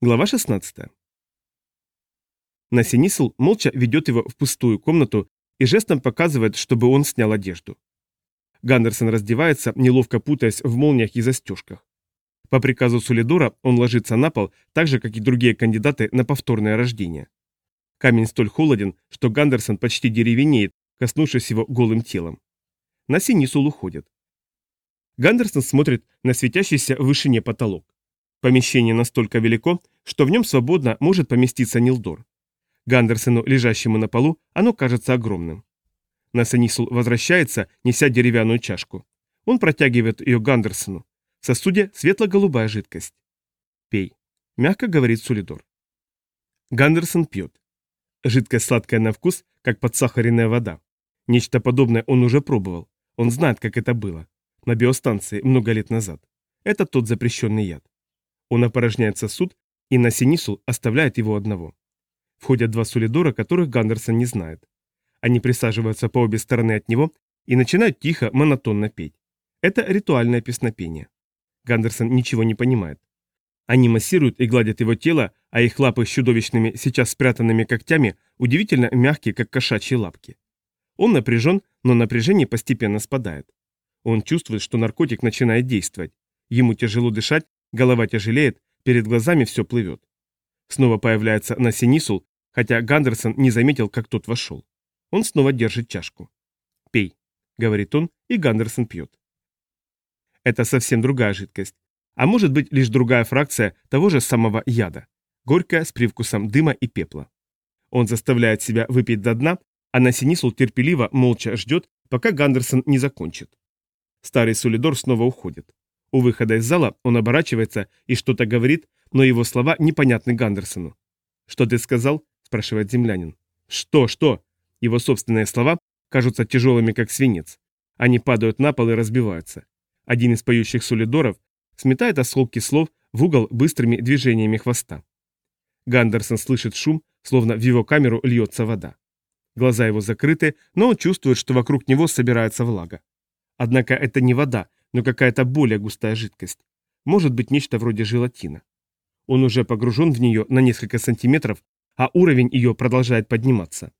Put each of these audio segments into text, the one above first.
Глава 16. Насинисл молча ведет его в пустую комнату и жестом показывает, чтобы он снял одежду. Гандерсон раздевается, неловко путаясь в молниях и застежках. По приказу Сулидора он ложится на пол, так же, как и другие кандидаты на повторное рождение. Камень столь холоден, что Гандерсон почти деревенеет, коснувшись его голым телом. Насинисул уходит. Гандерсон смотрит на светящийся в вышине потолок. Помещение настолько велико, что в нем свободно может поместиться Нилдор. Гандерсону, лежащему на полу, оно кажется огромным. Насанисул возвращается, неся деревянную чашку. Он протягивает ее Гандерсону. В сосуде светло-голубая жидкость. «Пей», — мягко говорит Сулидор. Гандерсон пьет. Жидкость сладкая на вкус, как подсахаренная вода. Нечто подобное он уже пробовал. Он знает, как это было. На биостанции много лет назад. Это тот запрещенный яд. Он опорожняет сосуд, и на Синису оставляет его одного. Входят два сулидора, которых Гандерсон не знает. Они присаживаются по обе стороны от него и начинают тихо, монотонно петь. Это ритуальное песнопение. Гандерсон ничего не понимает. Они массируют и гладят его тело, а их лапы с чудовищными, сейчас спрятанными когтями, удивительно мягкие, как кошачьи лапки. Он напряжен, но напряжение постепенно спадает. Он чувствует, что наркотик начинает действовать. Ему тяжело дышать, Голова тяжелеет, перед глазами все плывет. Снова появляется Насинисул, хотя Гандерсон не заметил, как тот вошел. Он снова держит чашку. «Пей», — говорит он, и Гандерсон пьет. Это совсем другая жидкость. А может быть лишь другая фракция того же самого яда. Горькая, с привкусом дыма и пепла. Он заставляет себя выпить до дна, а Насинисул терпеливо, молча ждет, пока Гандерсон не закончит. Старый Сулидор снова уходит. У выхода из зала он оборачивается и что-то говорит, но его слова непонятны Гандерсону. «Что ты сказал?» – спрашивает землянин. «Что, что?» Его собственные слова кажутся тяжелыми, как свинец. Они падают на пол и разбиваются. Один из поющих солидоров сметает осколки слов в угол быстрыми движениями хвоста. Гандерсон слышит шум, словно в его камеру льется вода. Глаза его закрыты, но он чувствует, что вокруг него собирается влага. Однако это не вода, но какая-то более густая жидкость. Может быть нечто вроде желатина. Он уже погружен в нее на несколько сантиметров, а уровень ее продолжает подниматься.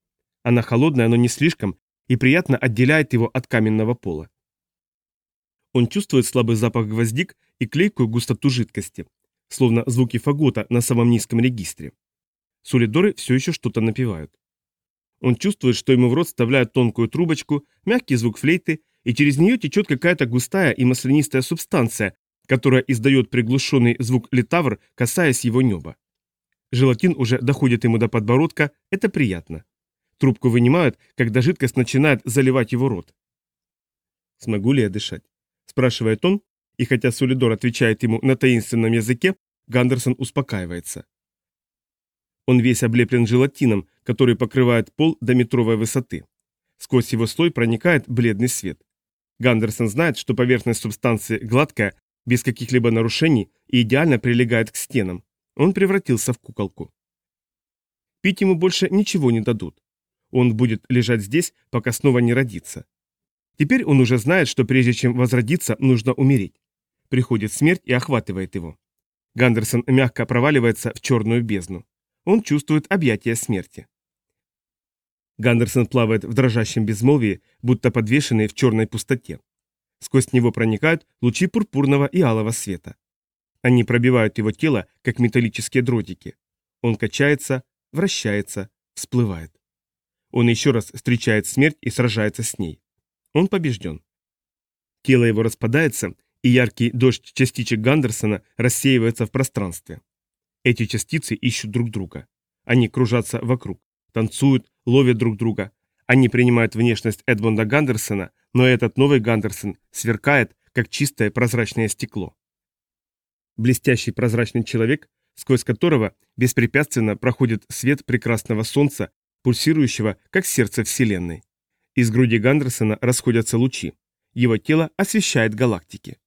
Она холодная, но не слишком, и приятно отделяет его от каменного пола. Он чувствует слабый запах гвоздик и клейкую густоту жидкости, словно звуки фагота на самом низком регистре. Сулидоры все еще что-то напевают. Он чувствует, что ему в рот вставляют тонкую трубочку, мягкий звук флейты и через нее течет какая-то густая и маслянистая субстанция, которая издает приглушенный звук литавр, касаясь его неба. Желатин уже доходит ему до подбородка, это приятно. Трубку вынимают, когда жидкость начинает заливать его рот. «Смогу ли я дышать?» – спрашивает он, и хотя Сулидор отвечает ему на таинственном языке, Гандерсон успокаивается. Он весь облеплен желатином, который покрывает пол до метровой высоты. Сквозь его слой проникает бледный свет. Гандерсон знает, что поверхность субстанции гладкая, без каких-либо нарушений и идеально прилегает к стенам. Он превратился в куколку. Пить ему больше ничего не дадут. Он будет лежать здесь, пока снова не родится. Теперь он уже знает, что прежде чем возродиться, нужно умереть. Приходит смерть и охватывает его. Гандерсон мягко проваливается в черную бездну. Он чувствует объятия смерти. Гандерсон плавает в дрожащем безмолвии, будто подвешенный в черной пустоте. Сквозь него проникают лучи пурпурного и алого света. Они пробивают его тело, как металлические дротики. Он качается, вращается, всплывает. Он еще раз встречает смерть и сражается с ней. Он побежден. Тело его распадается, и яркий дождь частичек Гандерсона рассеивается в пространстве. Эти частицы ищут друг друга. Они кружатся вокруг танцуют, ловят друг друга. Они принимают внешность Эдмонда Гандерсона, но этот новый Гандерсон сверкает, как чистое прозрачное стекло. Блестящий прозрачный человек, сквозь которого беспрепятственно проходит свет прекрасного солнца, пульсирующего, как сердце Вселенной. Из груди Гандерсона расходятся лучи. Его тело освещает галактики.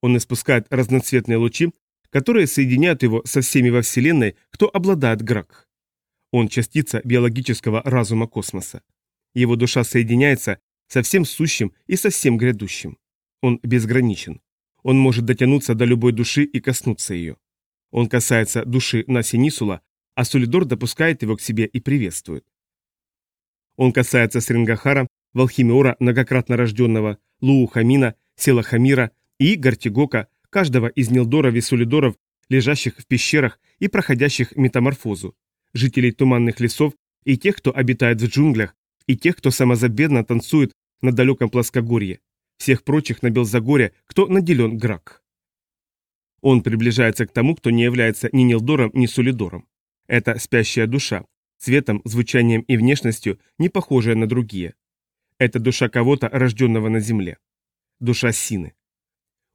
Он испускает разноцветные лучи, которые соединяют его со всеми во Вселенной, кто обладает Гракх. Он частица биологического разума космоса. Его душа соединяется со всем сущим и со всем грядущим. Он безграничен. Он может дотянуться до любой души и коснуться ее. Он касается души Наси Нисула, а Сулидор допускает его к себе и приветствует. Он касается Срингахара, Валхимиора, многократно рожденного, Луу Хамина, Села Хамира и Гартигока, каждого из Нилдоров и Сулидоров, лежащих в пещерах и проходящих метаморфозу, жителей туманных лесов и тех, кто обитает в джунглях, и тех, кто самозабедно танцует на далеком плоскогорье, всех прочих на Белзагоре, кто наделен Грак. Он приближается к тому, кто не является ни Нилдором, ни Сулидором. Это спящая душа, цветом, звучанием и внешностью, не похожая на другие. Это душа кого-то, рожденного на земле. Душа Сины.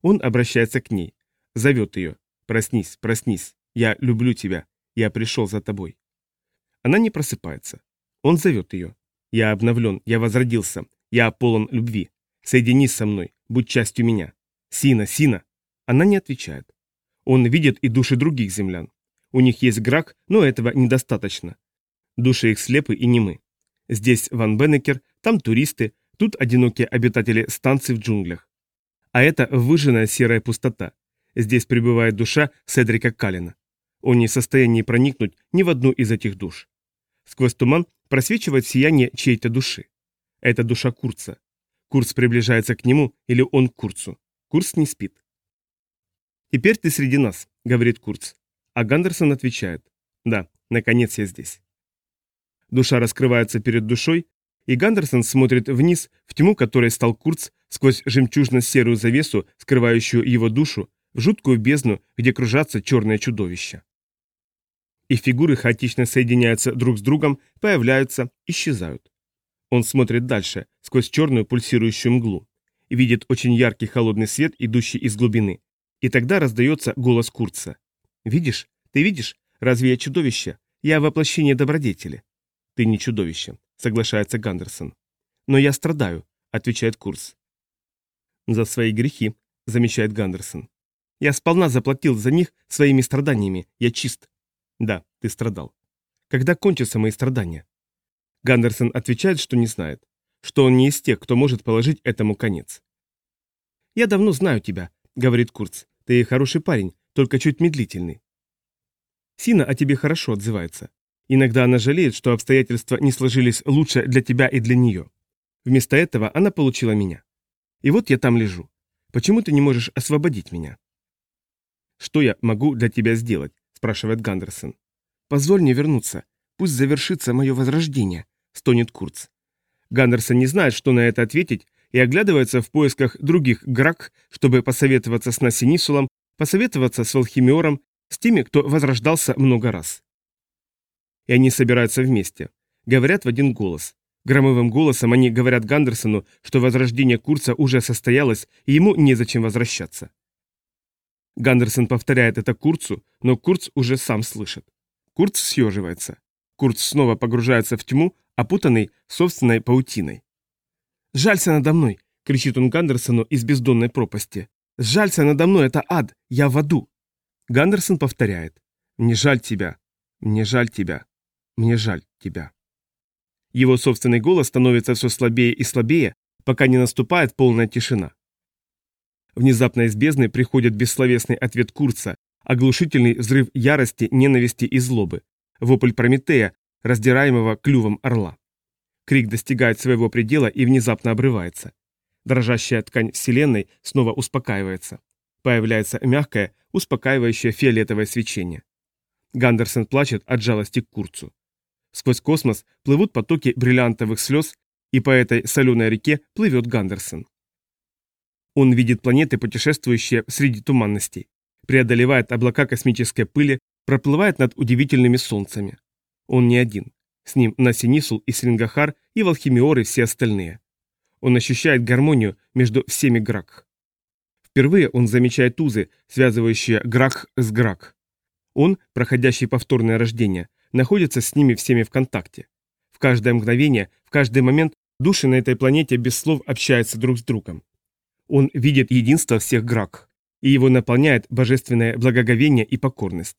Он обращается к ней, зовет ее. «Проснись, проснись, я люблю тебя, я пришел за тобой». Она не просыпается. Он зовет ее. «Я обновлен, я возродился, я полон любви. Соединись со мной, будь частью меня. Сина, Сина!» Она не отвечает. Он видит и души других землян. У них есть грак, но этого недостаточно. Души их слепы и немы. Здесь Ван Беннекер, там туристы, тут одинокие обитатели станций в джунглях. А это выжженная серая пустота. Здесь пребывает душа Седрика Калина. Он не в состоянии проникнуть ни в одну из этих душ. Сквозь туман просвечивает сияние чьей-то души. Это душа Курца. Курц приближается к нему или он к Курцу. Курц не спит. «Теперь ты среди нас», — говорит Курц. А Гандерсон отвечает. «Да, наконец я здесь». Душа раскрывается перед душой, и Гандерсон смотрит вниз, в тьму которой стал Курц, сквозь жемчужно-серую завесу, скрывающую его душу, в жуткую бездну, где кружатся черные чудовища. И фигуры хаотично соединяются друг с другом, появляются, исчезают. Он смотрит дальше, сквозь черную пульсирующую мглу, и видит очень яркий холодный свет, идущий из глубины. И тогда раздается голос Курца. «Видишь? Ты видишь? Разве я чудовище? Я воплощение добродетели». «Ты не чудовище», — соглашается Гандерсон. «Но я страдаю», — отвечает Курц. «За свои грехи», — замечает Гандерсон. «Я сполна заплатил за них своими страданиями. Я чист». «Да, ты страдал». «Когда кончатся мои страдания?» Гандерсон отвечает, что не знает, что он не из тех, кто может положить этому конец. «Я давно знаю тебя», — говорит Курц. «Ты хороший парень, только чуть медлительный». Сина о тебе хорошо отзывается. Иногда она жалеет, что обстоятельства не сложились лучше для тебя и для нее. Вместо этого она получила меня. И вот я там лежу. Почему ты не можешь освободить меня? Что я могу для тебя сделать? Спрашивает Гандерсон. Позволь мне вернуться. Пусть завершится мое возрождение, стонет Курц. Гандерсон не знает, что на это ответить, и оглядывается в поисках других грак, чтобы посоветоваться с Насинисулом, посоветоваться с Волхимиором, с теми, кто возрождался много раз и они собираются вместе. Говорят в один голос. Громовым голосом они говорят Гандерсону, что возрождение Курца уже состоялось, и ему незачем возвращаться. Гандерсон повторяет это Курцу, но Курц уже сам слышит. Курц съеживается. Курц снова погружается в тьму, опутанный собственной паутиной. «Жалься надо мной!» — кричит он Гандерсону из бездонной пропасти. «Жалься надо мной, это ад! Я в аду!» Гандерсон повторяет. «Не жаль тебя! Не жаль тебя!» Мне жаль тебя». Его собственный голос становится все слабее и слабее, пока не наступает полная тишина. Внезапно из бездны приходит бессловесный ответ Курца, оглушительный взрыв ярости, ненависти и злобы, вопль Прометея, раздираемого клювом орла. Крик достигает своего предела и внезапно обрывается. Дрожащая ткань Вселенной снова успокаивается. Появляется мягкое, успокаивающее фиолетовое свечение. Гандерсон плачет от жалости к Курцу. Сквозь космос плывут потоки бриллиантовых слез, и по этой соленой реке плывет Гандерсон. Он видит планеты, путешествующие среди туманностей, преодолевает облака космической пыли, проплывает над удивительными солнцами. Он не один. С ним Насинисул и Срингахар и Волхимиор и все остальные. Он ощущает гармонию между всеми Гракх. Впервые он замечает узы, связывающие Гракх с Грак. Он, проходящий повторное рождение, находится с ними всеми в контакте. В каждое мгновение, в каждый момент души на этой планете без слов общаются друг с другом. Он видит единство всех грак, и его наполняет божественное благоговение и покорность.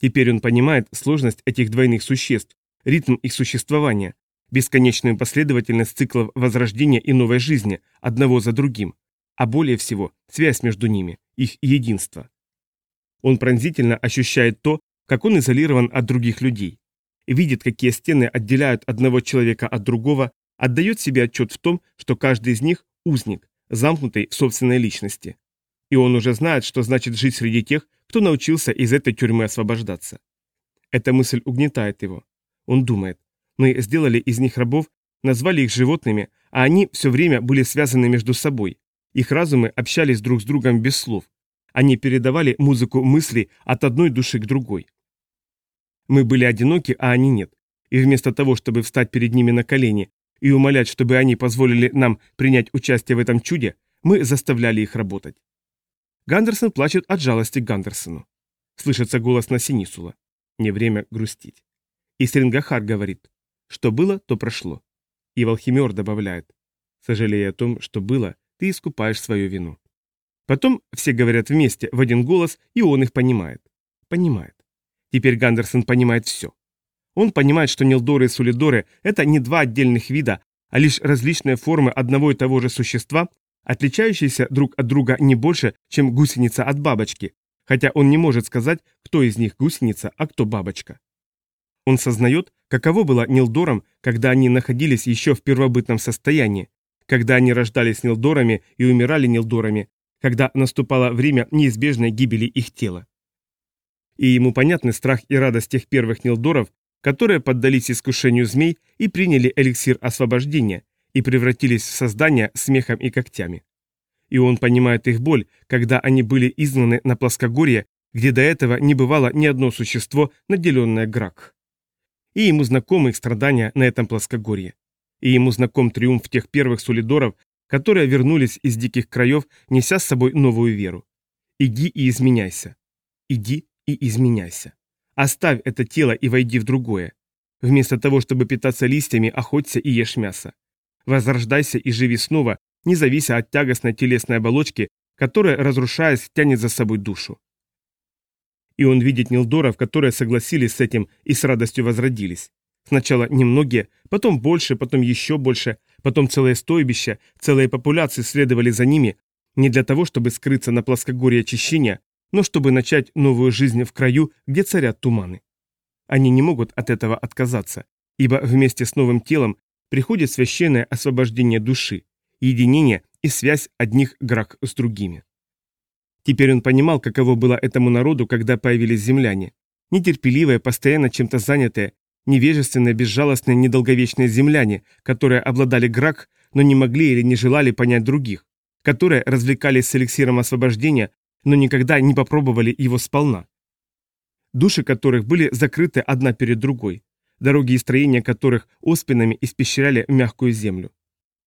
Теперь он понимает сложность этих двойных существ, ритм их существования, бесконечную последовательность циклов возрождения и новой жизни, одного за другим, а более всего связь между ними, их единство. Он пронзительно ощущает то, как он изолирован от других людей. Видит, какие стены отделяют одного человека от другого, отдает себе отчет в том, что каждый из них – узник, замкнутый в собственной личности. И он уже знает, что значит жить среди тех, кто научился из этой тюрьмы освобождаться. Эта мысль угнетает его. Он думает, мы сделали из них рабов, назвали их животными, а они все время были связаны между собой. Их разумы общались друг с другом без слов. Они передавали музыку мыслей от одной души к другой. Мы были одиноки, а они нет. И вместо того, чтобы встать перед ними на колени и умолять, чтобы они позволили нам принять участие в этом чуде, мы заставляли их работать. Гандерсон плачет от жалости к Гандерсону. Слышится голос на Синисула. Не время грустить. И Стрингахар говорит, что было, то прошло. И Волхимер добавляет, сожалея о том, что было, ты искупаешь свою вину. Потом все говорят вместе, в один голос, и он их понимает. Понимает. Теперь Гандерсон понимает все. Он понимает, что Нилдоры и Сулидоры – это не два отдельных вида, а лишь различные формы одного и того же существа, отличающиеся друг от друга не больше, чем гусеница от бабочки, хотя он не может сказать, кто из них гусеница, а кто бабочка. Он сознает, каково было Нилдорам, когда они находились еще в первобытном состоянии, когда они рождались Нилдорами и умирали Нилдорами, когда наступало время неизбежной гибели их тела. И ему понятны страх и радость тех первых Нилдоров, которые поддались искушению змей и приняли эликсир освобождения и превратились в создания смехом и когтями. И он понимает их боль, когда они были изгнаны на плоскогорье, где до этого не бывало ни одно существо, наделенное Грак. И ему знакомы их страдания на этом плоскогорье. И ему знаком триумф тех первых сулидоров, которые вернулись из диких краев, неся с собой новую веру. Иди и изменяйся. Иди и изменяйся. Оставь это тело и войди в другое. Вместо того, чтобы питаться листьями, охоться и ешь мясо. Возрождайся и живи снова, не завися от тягостной телесной оболочки, которая, разрушаясь, тянет за собой душу. И он видит Нилдоров, которые согласились с этим и с радостью возродились. Сначала немногие, потом больше, потом еще больше, потом целое стойбище, целые популяции следовали за ними, не для того, чтобы скрыться на плоскогорье очищения, но чтобы начать новую жизнь в краю, где царят туманы. Они не могут от этого отказаться, ибо вместе с новым телом приходит священное освобождение души, единение и связь одних грак с другими. Теперь он понимал, каково было этому народу, когда появились земляне. Нетерпеливые, постоянно чем-то занятые, невежественные, безжалостные, недолговечные земляне, которые обладали грак, но не могли или не желали понять других, которые развлекались с эликсиром освобождения, но никогда не попробовали его сполна. Души которых были закрыты одна перед другой, дороги и строения которых оспинами испещряли мягкую землю.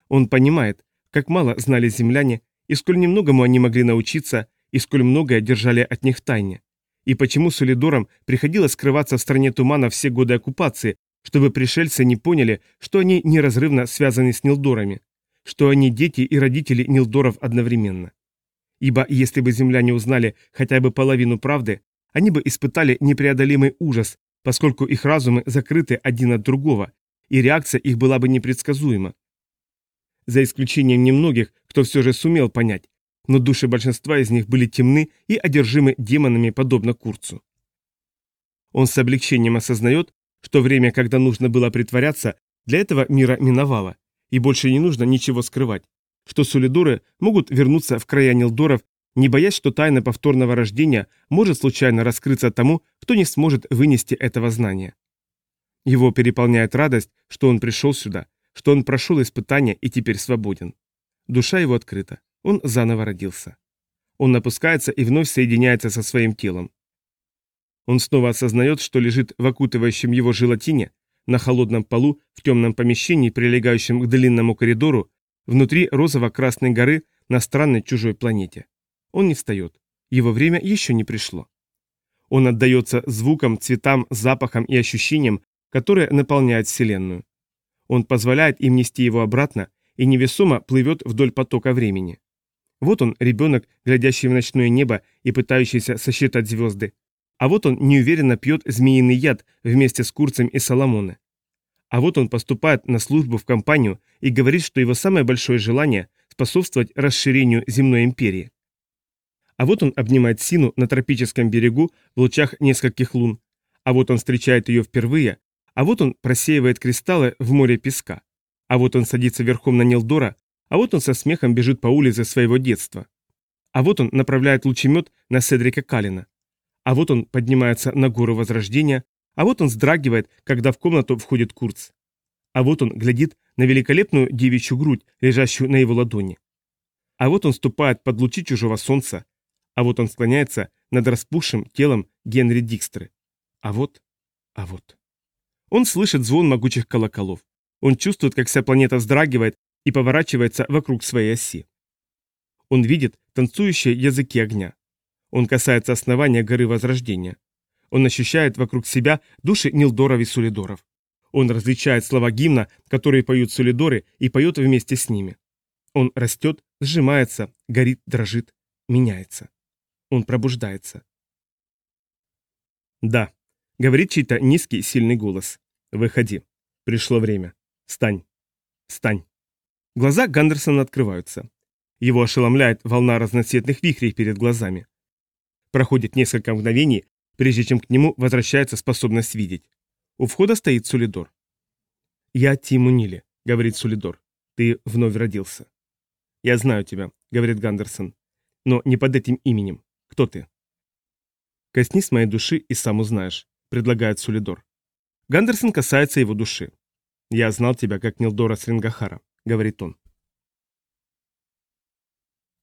Он понимает, как мало знали земляне, и сколь немногому они могли научиться, и сколь многое держали от них в тайне. И почему Солидорам приходилось скрываться в стране тумана все годы оккупации, чтобы пришельцы не поняли, что они неразрывно связаны с Нилдорами, что они дети и родители Нилдоров одновременно. Ибо если бы земляне узнали хотя бы половину правды, они бы испытали непреодолимый ужас, поскольку их разумы закрыты один от другого, и реакция их была бы непредсказуема. За исключением немногих, кто все же сумел понять, но души большинства из них были темны и одержимы демонами, подобно Курцу. Он с облегчением осознает, что время, когда нужно было притворяться, для этого мира миновало, и больше не нужно ничего скрывать, что Сулидоры могут вернуться в края Нилдоров, не боясь, что тайна повторного рождения может случайно раскрыться тому, кто не сможет вынести этого знания. Его переполняет радость, что он пришел сюда, что он прошел испытания и теперь свободен. Душа его открыта, он заново родился. Он опускается и вновь соединяется со своим телом. Он снова осознает, что лежит в окутывающем его желатине, на холодном полу, в темном помещении, прилегающем к длинному коридору, внутри розово-красной горы на странной чужой планете. Он не встает. Его время еще не пришло. Он отдается звукам, цветам, запахам и ощущениям, которые наполняют Вселенную. Он позволяет им нести его обратно и невесомо плывет вдоль потока времени. Вот он, ребенок, глядящий в ночное небо и пытающийся сосчитать звезды. А вот он неуверенно пьет змеиный яд вместе с Курцем и Соломоне. А вот он поступает на службу в компанию и говорит, что его самое большое желание – способствовать расширению земной империи. А вот он обнимает Сину на тропическом берегу в лучах нескольких лун. А вот он встречает ее впервые. А вот он просеивает кристаллы в море песка. А вот он садится верхом на Нилдора. А вот он со смехом бежит по улице своего детства. А вот он направляет лучемет на Седрика Калина. А вот он поднимается на гору Возрождения. А вот он вздрагивает, когда в комнату входит Курц. А вот он глядит на великолепную девичью грудь, лежащую на его ладони. А вот он ступает под лучи чужого солнца, а вот он склоняется над распухшим телом Генри Дикстры. А вот, а вот. Он слышит звон могучих колоколов. Он чувствует, как вся планета вздрагивает и поворачивается вокруг своей оси. Он видит танцующие языки огня. Он касается основания горы Возрождения. Он ощущает вокруг себя души Нилдоров и Сулидоров. Он различает слова гимна, которые поют Сулидоры, и поет вместе с ними. Он растет, сжимается, горит, дрожит, меняется. Он пробуждается. «Да», — говорит чей-то низкий, сильный голос. «Выходи. Пришло время. Встань. Встань». Глаза Гандерсона открываются. Его ошеломляет волна разноцветных вихрей перед глазами. Проходит несколько мгновений, прежде чем к нему возвращается способность видеть. У входа стоит Сулидор. «Я Тиму Нили», — говорит Сулидор. «Ты вновь родился». «Я знаю тебя», — говорит Гандерсон. «Но не под этим именем. Кто ты?» «Коснись моей души и сам узнаешь», — предлагает Сулидор. Гандерсон касается его души. «Я знал тебя как Нилдора Срингахара», — говорит он.